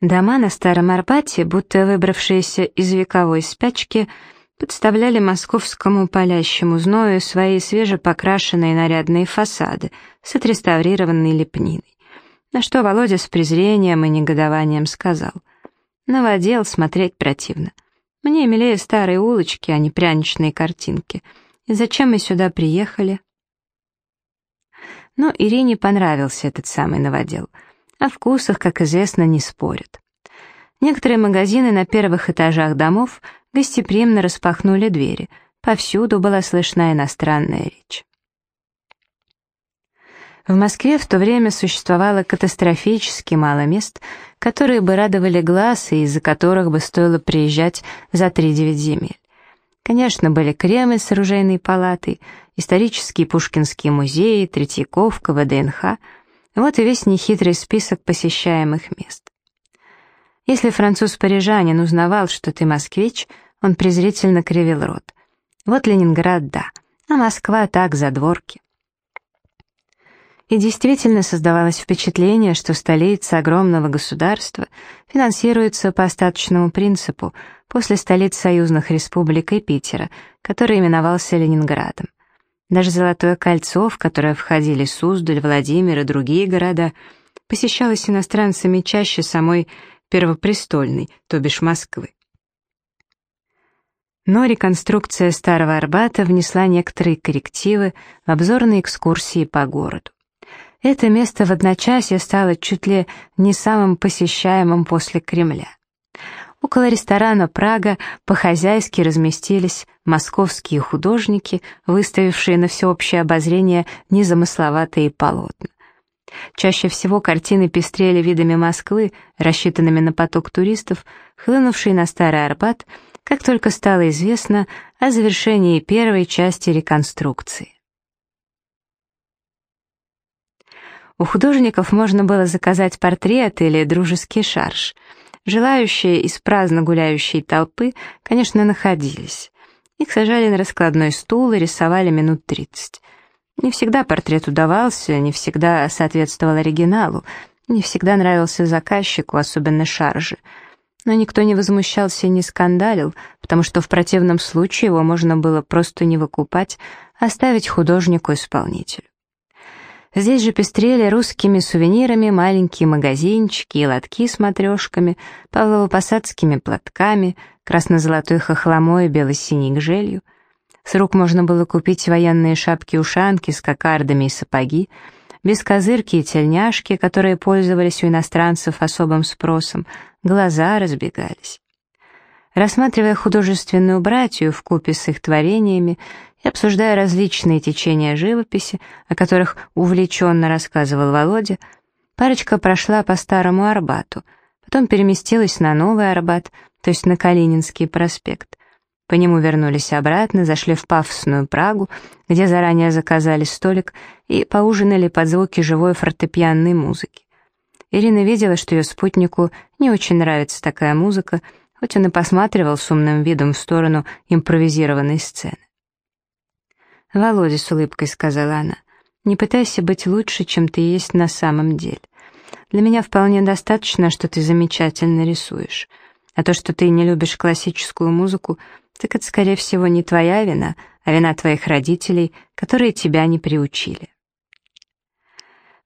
Дома на Старом Арбате, будто выбравшиеся из вековой спячки, подставляли московскому палящему зною свои свежепокрашенные нарядные фасады с отреставрированной лепниной. На что Володя с презрением и негодованием сказал. «Новодел смотреть противно. Мне милее старые улочки, а не пряничные картинки. И зачем мы сюда приехали?» Но Ирине понравился этот самый новодел — о вкусах, как известно, не спорят. Некоторые магазины на первых этажах домов гостеприимно распахнули двери. Повсюду была слышна иностранная речь. В Москве в то время существовало катастрофически мало мест, которые бы радовали глаз и из-за которых бы стоило приезжать за три-девять земель. Конечно, были Кремль с оружейной палатой, исторические пушкинские музеи, Третьяковка, ВДНХ — вот и весь нехитрый список посещаемых мест. Если француз-парижанин узнавал, что ты москвич, он презрительно кривил рот. Вот Ленинград, да, а Москва так, задворки. И действительно создавалось впечатление, что столица огромного государства финансируется по остаточному принципу после столиц союзных республик и Питера, который именовался Ленинградом. Даже Золотое кольцо, в которое входили Суздаль, Владимир и другие города, посещалось иностранцами чаще самой Первопрестольной, то бишь Москвы. Но реконструкция Старого Арбата внесла некоторые коррективы в обзорные экскурсии по городу. Это место в одночасье стало чуть ли не самым посещаемым после Кремля. Около ресторана «Прага» по-хозяйски разместились московские художники, выставившие на всеобщее обозрение незамысловатые полотна. Чаще всего картины пестрели видами Москвы, рассчитанными на поток туристов, хлынувший на Старый Арбат, как только стало известно о завершении первой части реконструкции. У художников можно было заказать портрет или дружеский шарж — Желающие из праздно гуляющей толпы, конечно, находились. Их сажали на раскладной стул и рисовали минут тридцать. Не всегда портрет удавался, не всегда соответствовал оригиналу, не всегда нравился заказчику, особенно шаржи. Но никто не возмущался и не скандалил, потому что в противном случае его можно было просто не выкупать, а оставить художнику-исполнителю. Здесь же пестрели русскими сувенирами маленькие магазинчики и лотки с матрешками, павлово-посадскими платками, красно-золотой хохломой и бело-синей гжелью. С рук можно было купить военные шапки-ушанки с кокардами и сапоги, бескозырки и тельняшки, которые пользовались у иностранцев особым спросом, глаза разбегались. Рассматривая художественную братью в купе с их творениями и обсуждая различные течения живописи, о которых увлеченно рассказывал Володя, парочка прошла по Старому Арбату, потом переместилась на Новый Арбат, то есть на Калининский проспект. По нему вернулись обратно, зашли в пафосную Прагу, где заранее заказали столик и поужинали под звуки живой фортепианной музыки. Ирина видела, что ее спутнику не очень нравится такая музыка, хоть он и посматривал с умным видом в сторону импровизированной сцены. «Володя», — с улыбкой сказала она, — «не пытайся быть лучше, чем ты есть на самом деле. Для меня вполне достаточно, что ты замечательно рисуешь. А то, что ты не любишь классическую музыку, так это, скорее всего, не твоя вина, а вина твоих родителей, которые тебя не приучили».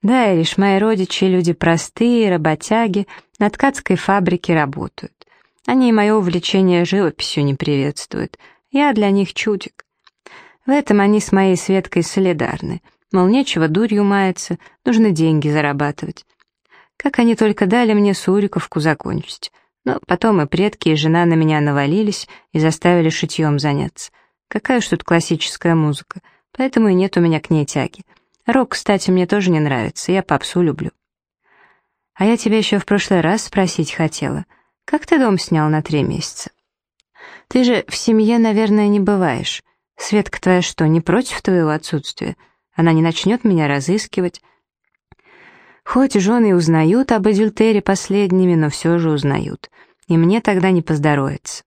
Да, лишь мои родичи — люди простые, работяги, на ткацкой фабрике работают. Они мое увлечение живописью не приветствуют. Я для них чудик. В этом они с моей Светкой солидарны. Мол, нечего дурью маяться, нужно деньги зарабатывать. Как они только дали мне Суриковку закончить. Но потом и предки, и жена на меня навалились и заставили шитьем заняться. Какая уж тут классическая музыка, поэтому и нет у меня к ней тяги. Рок, кстати, мне тоже не нравится, я попсу люблю. А я тебя еще в прошлый раз спросить хотела — как ты дом снял на три месяца? Ты же в семье, наверное, не бываешь. Светка твоя что, не против твоего отсутствия? Она не начнет меня разыскивать. Хоть жены узнают об адюльтере последними, но все же узнают. И мне тогда не поздоровится.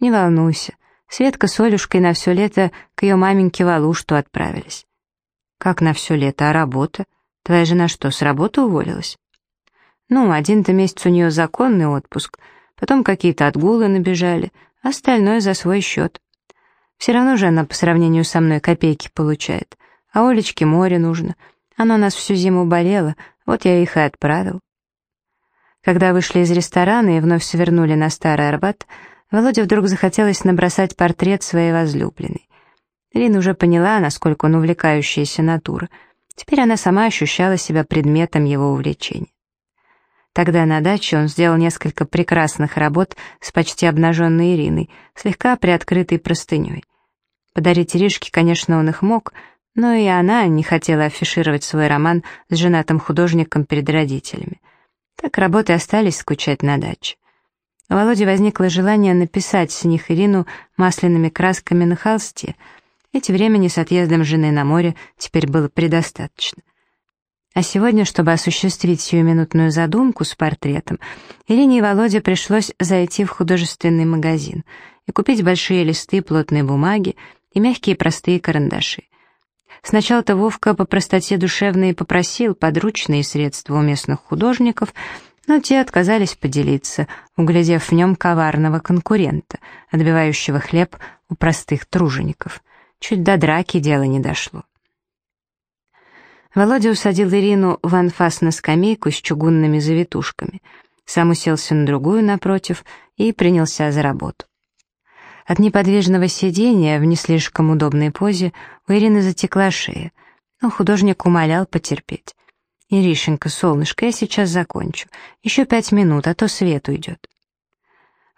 Не волнуйся. Светка с Олюшкой на все лето к ее маменьке в Алушту отправились. Как на все лето, а работа? Твоя жена что, с работы уволилась? Ну, один-то месяц у нее законный отпуск, потом какие-то отгулы набежали, остальное за свой счет. Все равно же она по сравнению со мной копейки получает, а Олечке море нужно. Она у нас всю зиму болела, вот я их и отправил. Когда вышли из ресторана и вновь свернули на Старый Арбат, Володе вдруг захотелось набросать портрет своей возлюбленной. Ирина уже поняла, насколько он увлекающаяся натура. Теперь она сама ощущала себя предметом его увлечения. Тогда на даче он сделал несколько прекрасных работ с почти обнаженной Ириной, слегка приоткрытой простыней. Подарить Иришке, конечно, он их мог, но и она не хотела афишировать свой роман с женатым художником перед родителями. Так работы остались скучать на даче. У Володи возникло желание написать с них Ирину масляными красками на холсте. Эти времени с отъездом жены на море теперь было предостаточно. А сегодня, чтобы осуществить сиюминутную задумку с портретом, Ирине и Володе пришлось зайти в художественный магазин и купить большие листы плотной бумаги и мягкие простые карандаши. Сначала-то Вовка по простоте душевной попросил подручные средства у местных художников, но те отказались поделиться, углядев в нем коварного конкурента, отбивающего хлеб у простых тружеников. Чуть до драки дело не дошло. Володя усадил Ирину в анфас на скамейку с чугунными завитушками, сам уселся на другую напротив и принялся за работу. От неподвижного сидения в не слишком удобной позе у Ирины затекла шея, но художник умолял потерпеть. «Иришенька, солнышко, я сейчас закончу. Еще пять минут, а то свет уйдет».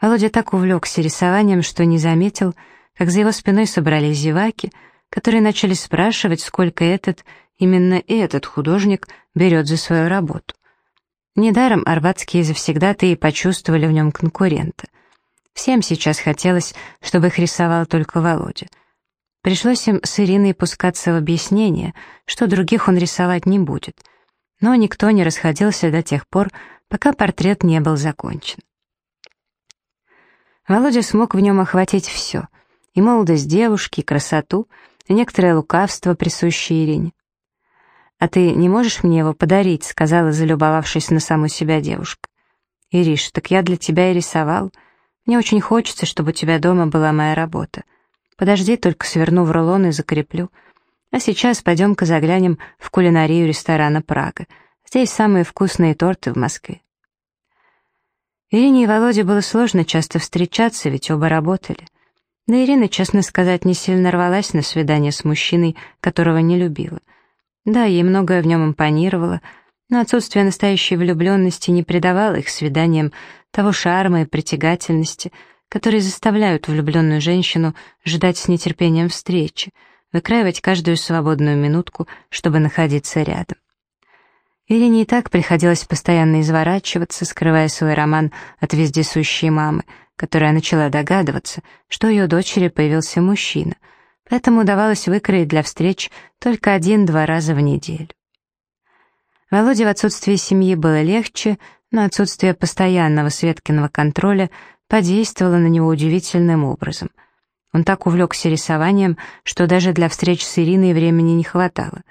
Володя так увлекся рисованием, что не заметил, как за его спиной собрались зеваки, которые начали спрашивать, сколько этот именно этот художник берет за свою работу. Недаром арбатские завсегда-то и почувствовали в нем конкурента. Всем сейчас хотелось, чтобы их рисовал только Володя. Пришлось им с Ириной пускаться в объяснение, что других он рисовать не будет. Но никто не расходился до тех пор, пока портрет не был закончен. Володя смог в нем охватить все — и молодость девушки, и красоту, и некоторое лукавство, присущее Ирине. «А ты не можешь мне его подарить?» — сказала, залюбовавшись на саму себя девушка. «Ириш, так я для тебя и рисовал. Мне очень хочется, чтобы у тебя дома была моя работа. Подожди, только сверну в рулон и закреплю. А сейчас пойдем-ка заглянем в кулинарию ресторана «Прага». Здесь самые вкусные торты в Москве». Ирине и Володе было сложно часто встречаться, ведь оба работали. Да Ирина, честно сказать, не сильно рвалась на свидание с мужчиной, которого не любила — да, ей многое в нем импонировало, но отсутствие настоящей влюбленности не придавало их свиданиям того шарма и притягательности, которые заставляют влюбленную женщину ждать с нетерпением встречи, выкраивать каждую свободную минутку, чтобы находиться рядом. Ирине и так приходилось постоянно изворачиваться, скрывая свой роман от вездесущей мамы, которая начала догадываться, что у ее дочери появился мужчина — поэтому удавалось выкроить для встреч только один-два раза в неделю. Володе в отсутствии семьи было легче, но отсутствие постоянного Светкиного контроля подействовало на него удивительным образом. Он так увлекся рисованием, что даже для встреч с Ириной времени не хватало.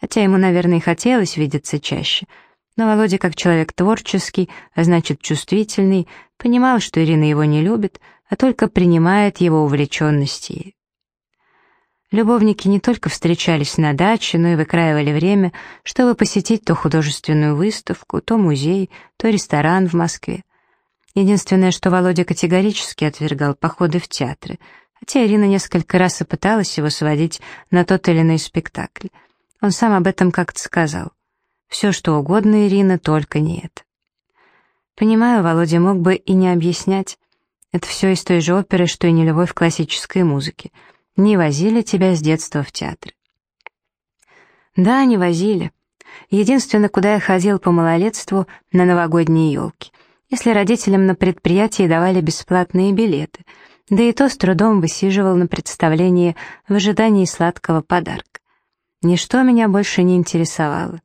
Хотя ему, наверное, и хотелось видеться чаще. Но Володя, как человек творческий, а значит чувствительный, понимал, что Ирина его не любит, а только принимает его увлеченность ею. Любовники не только встречались на даче, но и выкраивали время, чтобы посетить то художественную выставку, то музей, то ресторан в Москве. Единственное, что Володя категорически отвергал походы в театры, хотя Ирина несколько раз и пыталась его сводить на тот или иной спектакль. Он сам об этом как-то сказал. «Все, что угодно, Ирина, только не это». Понимаю, Володя мог бы и не объяснять. Это все из той же оперы, что и не любовь к классической музыке — не возили тебя с детства в театр. Да, не возили. Единственное, куда я ходил по малолетству, на новогодние елки. Если родителям на предприятии давали бесплатные билеты, да и то с трудом высиживал на представлении в ожидании сладкого подарка. Ничто меня больше не интересовало.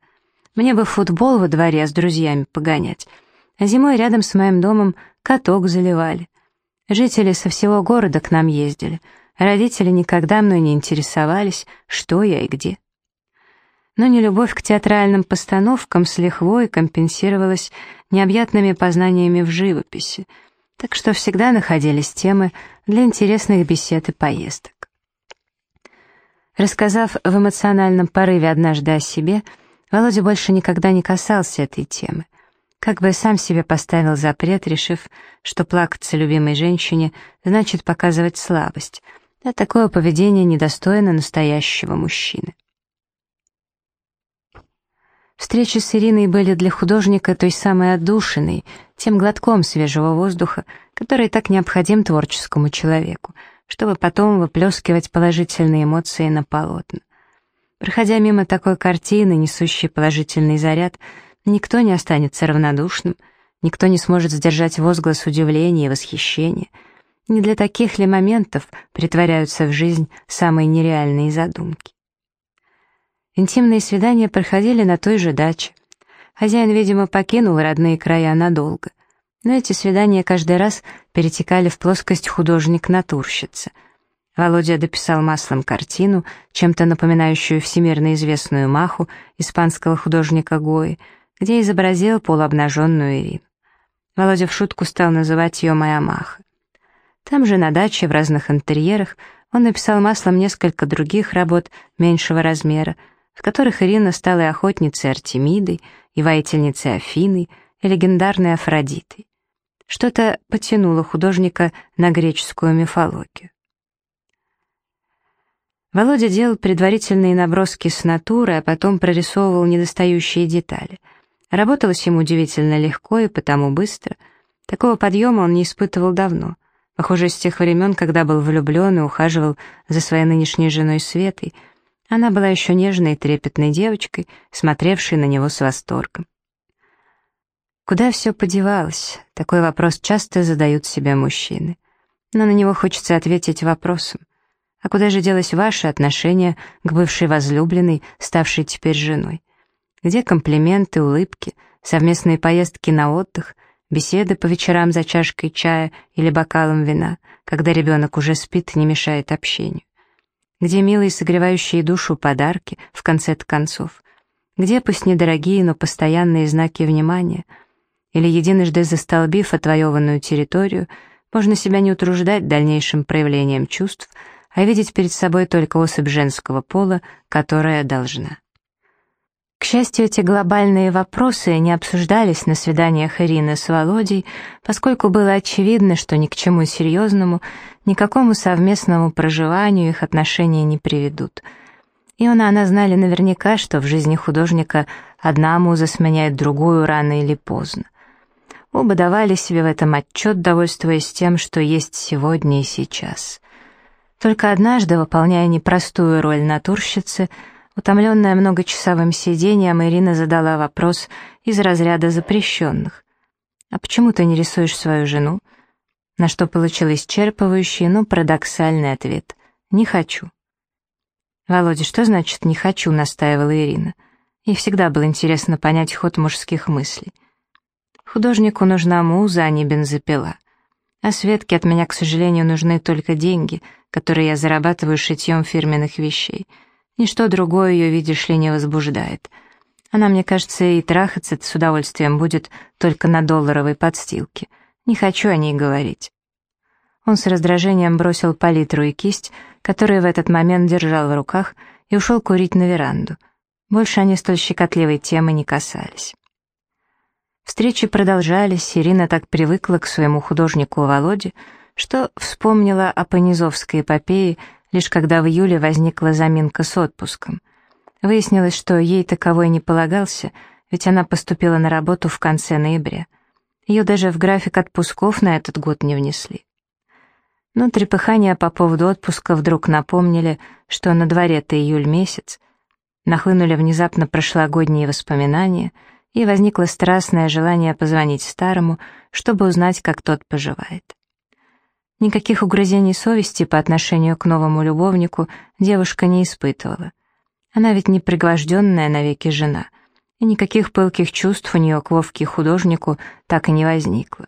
Мне бы футбол во дворе с друзьями погонять, а зимой рядом с моим домом каток заливали. Жители со всего города к нам ездили — Родители никогда мной не интересовались, что я и где. но нелюбовь к театральным постановкам с лихвой компенсировалась необъятными познаниями в живописи, так что всегда находились темы для интересных бесед и поездок. Рассказав в эмоциональном порыве однажды о себе, Володя больше никогда не касался этой темы. Как бы сам себе поставил запрет, решив, что плакаться любимой женщине значит показывать слабость, а такое поведение недостойно настоящего мужчины. Встречи с Ириной были для художника той самой отдушиной, тем глотком свежего воздуха, который так необходим творческому человеку — чтобы потом выплескивать положительные эмоции на полотна. Проходя мимо такой картины, несущей положительный заряд, никто не останется равнодушным, никто не сможет сдержать возглас удивления и восхищения. Не для таких ли моментов притворяются в жизнь самые нереальные задумки? Интимные свидания проходили на той же даче. Хозяин, видимо, покинул родные края надолго — но эти свидания каждый раз перетекали в плоскость художник-натурщица. Володя дописал маслом картину, чем-то напоминающую всемирно известную маху испанского художника Гои, где изобразил полуобнаженную Ирину. Володя в шутку стал называть ее «моя маха». Там же на даче в разных интерьерах он написал маслом несколько других работ меньшего размера, в которых Ирина стала и охотницей Артемидой, и воительницей Афиной, и легендарной Афродитой. Что-то потянуло художника на греческую мифологию. Володя делал предварительные наброски с натуры, а потом прорисовывал недостающие детали. Работалось ему удивительно легко и потому быстро. Такого подъема он не испытывал давно. Похоже, с тех времен, когда был влюблен и ухаживал за своей нынешней женой Светой. Она была еще нежной и трепетной девочкой, смотревшей на него с восторгом. Куда все подевалось? Такой вопрос часто задают себе мужчины. Но на него хочется ответить вопросом. А куда же делось ваше отношение к бывшей возлюбленной, ставшей теперь женой? Где комплименты, улыбки, совместные поездки на отдых, беседы по вечерам за чашкой чая или бокалом вина, когда ребенок уже спит и не мешает общению? Где милые согревающие душу подарки, в конце-то концов? Где пусть недорогие, но постоянные знаки внимания — или единожды застолбив отвоеванную территорию, можно себя не утруждать дальнейшим проявлением чувств, а видеть перед собой только особь женского пола, которая должна. К счастью, эти глобальные вопросы не обсуждались на свиданиях Ирины с Володей, поскольку было очевидно, что ни к чему серьезному, никакому совместному проживанию их отношения не приведут. И он и она знали наверняка, что в жизни художника одна муза сменяет другую рано или поздно. Оба давали себе в этом отчет, довольствуясь тем, что есть сегодня и сейчас. Только однажды, выполняя непростую роль натурщицы, утомленная многочасовым сидением, Ирина задала вопрос из разряда запрещенных. «А почему ты не рисуешь свою жену?» На что получил исчерпывающий, но парадоксальный ответ. «Не хочу». «Володя, что значит «не хочу», — настаивала Ирина. Ей всегда было интересно понять ход мужских мыслей. Художнику нужна муза, а не бензопила. А Светке от меня, к сожалению, нужны только деньги, которые я зарабатываю шитьем фирменных вещей. Ничто другое ее, видишь ли, не возбуждает. Она, мне кажется, и трахаться с удовольствием будет только на долларовой подстилке. Не хочу о ней говорить. Он с раздражением бросил палитру и кисть, которые в этот момент держал в руках, и ушел курить на веранду. Больше они столь щекотливой темы не касались. Встречи продолжались, Ирина так привыкла к своему художнику Володе, что вспомнила о Понизовской эпопее, лишь когда в июле возникла заминка с отпуском. Выяснилось, что ей таковой не полагался, ведь она поступила на работу в конце ноября. Ее даже в график отпусков на этот год не внесли. Но трепыхания по поводу отпуска вдруг напомнили, что на дворе-то июль месяц. Нахлынули внезапно прошлогодние воспоминания — и возникло страстное желание позвонить старому, чтобы узнать, как тот поживает. Никаких угрызений совести по отношению к новому любовнику девушка не испытывала. Она ведь не пригвожденная навеки жена, и никаких пылких чувств у нее к Вовке художнику так и не возникло.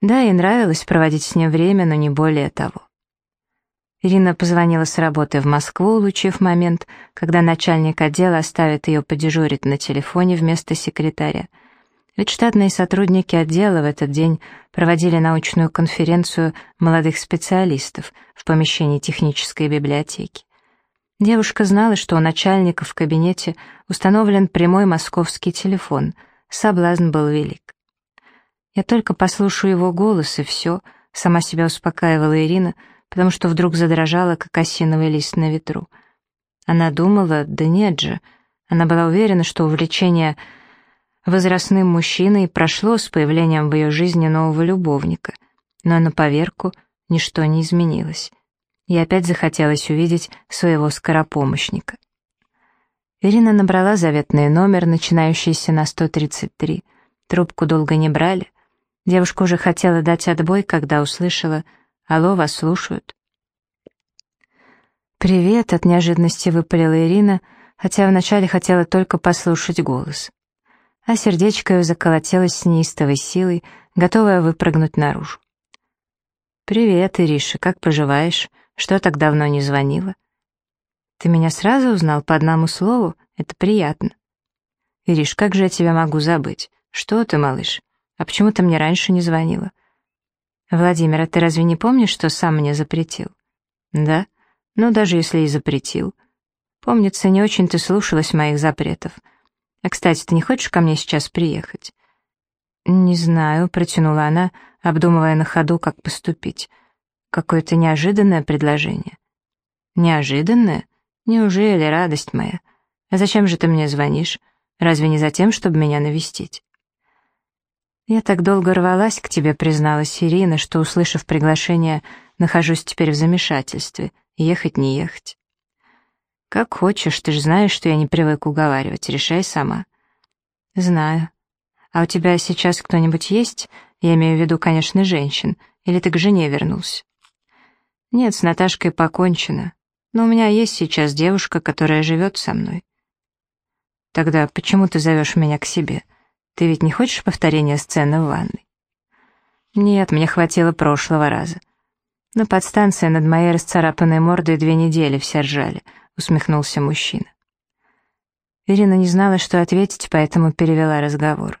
Да, ей нравилось проводить с ним время, но не более того. Ирина позвонила с работы в Москву, улучив момент, когда начальник отдела оставит ее подежурить на телефоне вместо секретаря. Ведь штатные сотрудники отдела в этот день проводили научную конференцию молодых специалистов в помещении технической библиотеки. Девушка знала, что у начальника в кабинете установлен прямой московский телефон. Соблазн был велик. «Я только послушаю его голос, и все», — сама себя успокаивала Ирина, — потому что вдруг задрожала, как осиновый лист на ветру. Она думала, да нет же, она была уверена, что увлечение возрастным мужчиной прошло с появлением в ее жизни нового любовника, но на поверку ничто не изменилось. И опять захотелось увидеть своего скоропомощника. Ирина набрала заветный номер, начинающийся на 133. Трубку долго не брали. Девушка уже хотела дать отбой, когда услышала Алло, вас слушают. «Привет», — от неожиданности выпалила Ирина, хотя вначале хотела только послушать голос. А сердечко ее заколотилось с неистовой силой, готовое выпрыгнуть наружу. «Привет, Ириша, как поживаешь? Что так давно не звонила?» «Ты меня сразу узнал по одному слову? Это приятно». «Ириш, как же я тебя могу забыть? Что ты, малыш? А почему ты мне раньше не звонила?» «Владимир, а ты разве не помнишь, что сам мне запретил?» «Да? Ну, даже если и запретил. Помнится, не очень ты слушалась моих запретов. А, кстати, ты не хочешь ко мне сейчас приехать?» «Не знаю», — протянула она, обдумывая на ходу, как поступить. «Какое-то неожиданное предложение». «Неожиданное? Неужели, радость моя? А зачем же ты мне звонишь? Разве не за тем, чтобы меня навестить?» «Я так долго рвалась к тебе», — призналась Ирина, что, услышав приглашение, нахожусь теперь в замешательстве. Ехать, не ехать. «Как хочешь, ты же знаешь, что я не привык уговаривать. Решай сама». «Знаю. А у тебя сейчас кто-нибудь есть? Я имею в виду, конечно, женщин. Или ты к жене вернулся?» «Нет, с Наташкой покончено. Но у меня есть сейчас девушка, которая живет со мной». «Тогда почему ты зовешь меня к себе?» Ты ведь не хочешь повторения сцены в ванной? Нет, мне хватило прошлого раза. На подстанции над моей расцарапанной мордой две недели все ржали, усмехнулся мужчина. Ирина не знала, что ответить, поэтому перевела разговор.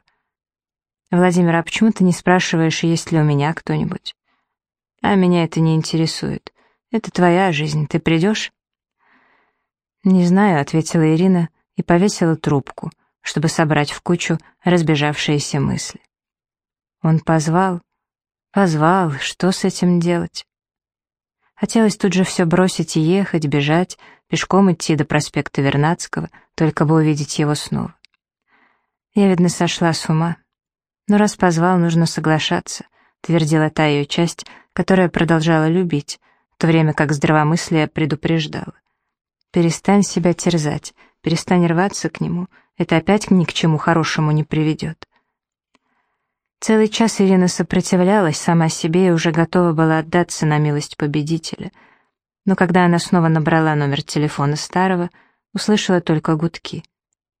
«Владимир, а почему ты не спрашиваешь, есть ли у меня кто-нибудь?» «А меня это не интересует. Это твоя жизнь. Ты придешь?» «Не знаю», — ответила Ирина и повесила трубку — чтобы собрать в кучу разбежавшиеся мысли. Он позвал, позвал, что с этим делать? Хотелось тут же все бросить и ехать, бежать, пешком идти до проспекта Вернадского, только бы увидеть его снова. Я, видно, сошла с ума. Но раз позвал, нужно соглашаться, твердила та ее часть, которая продолжала любить, в то время как здравомыслие предупреждало. Перестань себя терзать, перестань рваться к нему — это опять ни к чему хорошему не приведет. Целый час Ирина сопротивлялась сама себе и уже готова была отдаться на милость победителя. Но когда она снова набрала номер телефона старого, услышала только гудки.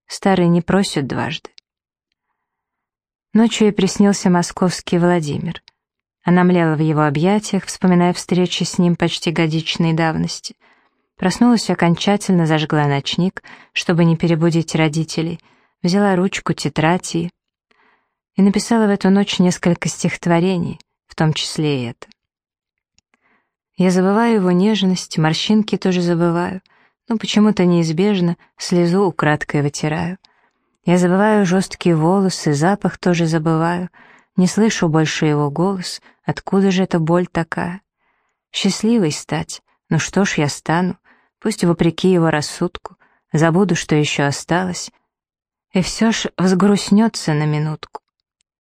Старый не просит дважды. Ночью ей приснился московский Владимир. Она млела в его объятиях, вспоминая встречи с ним почти годичной давности — Проснулась окончательно, зажгла ночник, чтобы не перебудить родителей, взяла ручку, тетрадь и... И написала в эту ночь несколько стихотворений, в том числе и это. Я забываю его нежность, морщинки тоже забываю, но почему-то неизбежно слезу украдкой вытираю. Я забываю жесткие волосы, запах тоже забываю, не слышу больше его голос, откуда же эта боль такая? Счастливой стать, ну что ж я стану, пусть вопреки его рассудку, забуду, что еще осталось, и все ж взгрустнется на минутку.